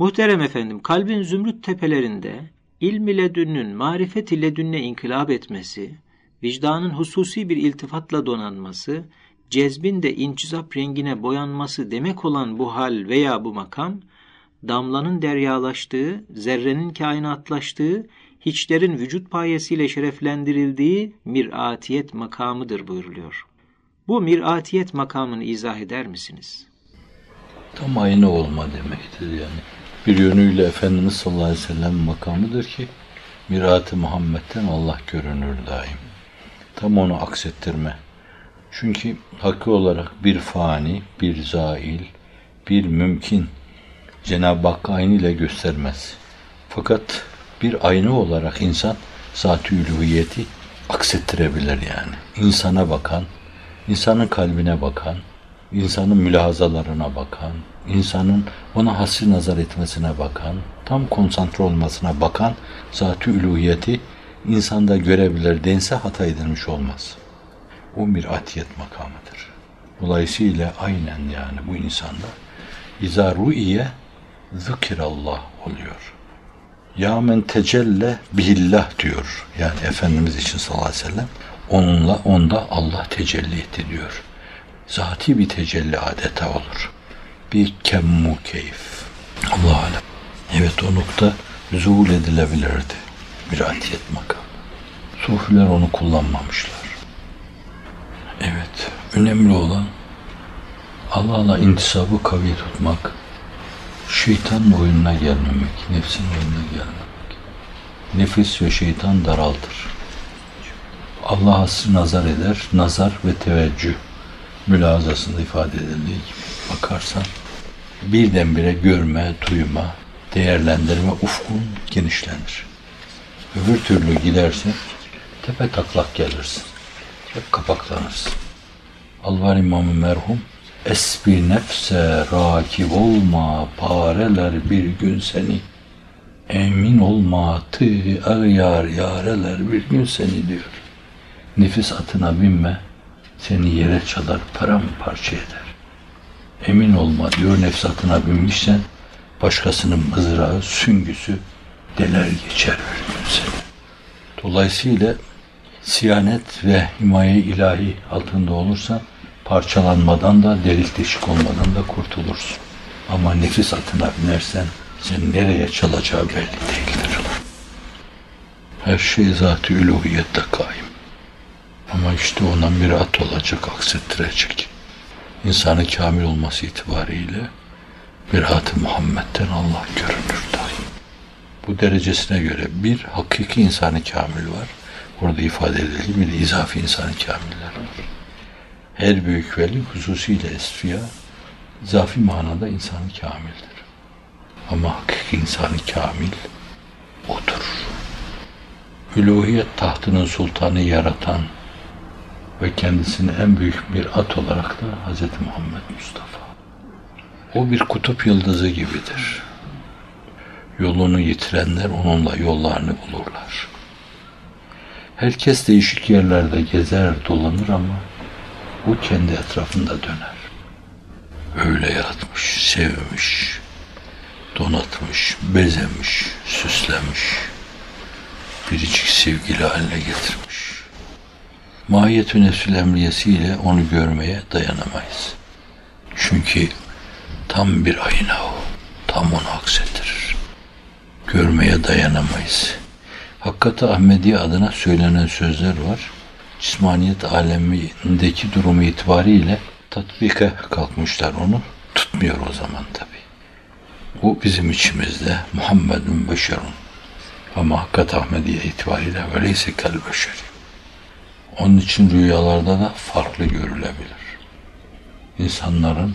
Muhterem efendim, kalbin zümrüt tepelerinde ilm ile dünün, marifet ile dünne inkılap etmesi, vicdanın hususi bir iltifatla donanması, cezbin de incizap rengine boyanması demek olan bu hal veya bu makam, damlanın deryalaştığı, zerrenin kainatlaştığı, hiçlerin vücut payesiyle şereflendirildiği miratiyet makamıdır buyuruluyor. Bu miratiyet makamını izah eder misiniz? Tam aynı olma demektir yani. Bir yönüyle Efendimiz sallallahu aleyhi ve sellem makamıdır ki mirat-ı Muhammed'den Allah görünür daim. Tam onu aksettirme. Çünkü hakkı olarak bir fani, bir zail, bir mümkün Cenab-ı Hak aynı ile göstermez. Fakat bir ayna olarak insan zat-ı aksettirebilir yani. İnsana bakan, insanın kalbine bakan, insanın mülahazalarına bakan, insanın ona hasri nazar etmesine bakan, tam konsantre olmasına bakan zat-ı uluhiyeti insanda görebilir dense hata edilmiş olmaz. O bir atiyet makamıdır. Dolayısıyla aynen yani bu insanda İza ru'iye zikirallah oluyor. Ya men tecelle bihillah diyor. Yani Efendimiz için sallallahu aleyhi ve sellem. Onunla onda Allah tecelli etti diyor. Zati bir tecelli adeta olur. Bir kemmu keyif. Allah alem. Evet o nokta zuhul edilebilirdi. Bir atiyet makam. Sufiler onu kullanmamışlar. Evet. Önemli olan Allah'la intisabı kavi tutmak, şeytanın oyununa gelmemek, nefsin oyununa gelmemek. Nefis ve şeytan daraltır. Allah asrı nazar eder, nazar ve teveccüh mülazasında ifade edildiği gibi bakarsan birdenbire görme, duyma, değerlendirme ufkun genişlenir. Öbür türlü gidersen tepe taklak gelirsin. Hep kapaklanırsın. Alvar İmamı merhum Esbi nefse rakip olma pareler bir gün seni Emin olma tı ağyar yareler bir gün seni diyor. Nefis atına binme seni yere çalar paramparça eder. Emin olma diyor nefs atına binmişsen başkasının mızrağı, süngüsü deler geçer bir gün seni. Dolayısıyla siyanet ve himaye ilahi altında olursan parçalanmadan da delik deşik olmadan da kurtulursun. Ama nefis atına binersen sen nereye çalacağı belli değildir. Her şey zat-ı üluhiyette kaim. İşte ona mirat olacak, aksettirecek. İnsanın kamil olması itibariyle mirat-ı Muhammed'den Allah görünür dahi. Bu derecesine göre bir hakiki insanı kamil var. Orada ifade edildiği bir de izafi insanı kamiller var. Her büyük veli hususiyle esfiya izafi manada insanı kamildir. Ama hakiki insanı kamil odur. Üluhiyet tahtının sultanı yaratan ve kendisini en büyük bir at olarak da Hz. Muhammed Mustafa. O bir kutup yıldızı gibidir. Yolunu yitirenler onunla yollarını bulurlar. Herkes değişik yerlerde gezer, dolanır ama o kendi etrafında döner. Öyle yaratmış, sevmiş, donatmış, bezemiş, süslemiş, biricik sevgili haline getirmiş. Mahiyet-ü nefsül emriyesiyle onu görmeye dayanamayız. Çünkü tam bir ayna o, tam onu aksettirir. Görmeye dayanamayız. Hakikati Ahmediye adına söylenen sözler var. Cismaniyet alemindeki durumu itibariyle tatbike kalkmışlar onu. Tutmuyor o zaman tabi. Bu bizim içimizde Muhammedun beşerun. Ama hakikat Ahmediye itibariyle öyleyse kel beşeri. Onun için rüyalarda da farklı görülebilir. İnsanların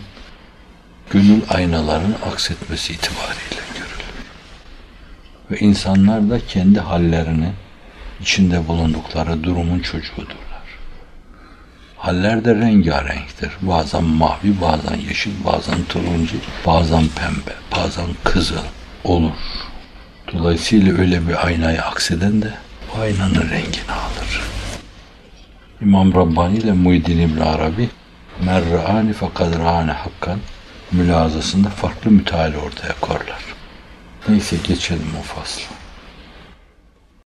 gönül aynalarını aksetmesi itibariyle görülür. Ve insanlar da kendi hallerini içinde bulundukları durumun çocuğudurlar. Haller de rengarenktir. Bazen mavi, bazen yeşil, bazen turuncu, bazen pembe, bazen kızıl olur. Dolayısıyla öyle bir aynaya akseden de aynanın rengini alır. İmam Rabbani ile Muhyiddin İbn Arabi merra'ani fekad ra'ane hakkan mülazasında farklı müteala ortaya koyarlar. Neyse geçelim o faslı.